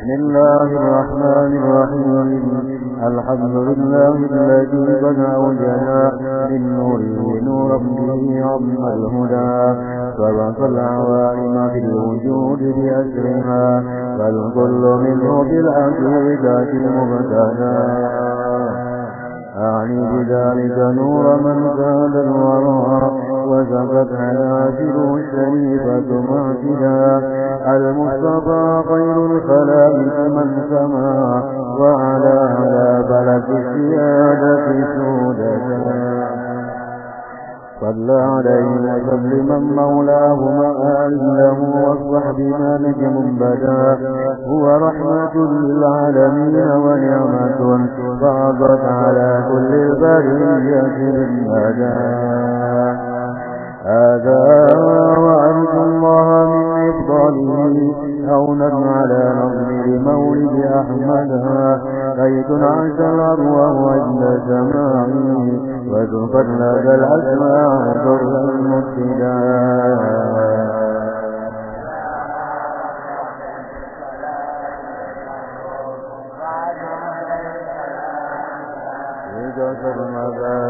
بسم الله الرحمن الرحيم. الحمد لله الذي قد أوجنا من نوره نورا به عم الهدى. سبق العوالم في الوجود بأسرها بل كل منه بالعقيدة المبتدى أعني بذلك نور من الورى عناجر الشريفة معتدا المصطفى خير الخلائق من سما وعلى على بلد السيادة سوددا صلى عليه وسلم مولاه مآل له والصحب مالك منبدا. هو رحمة للعالمين ونعمة فاضت على كل البرية بالندى هذا وأرجو الله من إفضاله هونا على نظم مولد أحمد بيت عاش الأرواح عند سماعه وتفرد الأسماع در المبتدا سرمدا.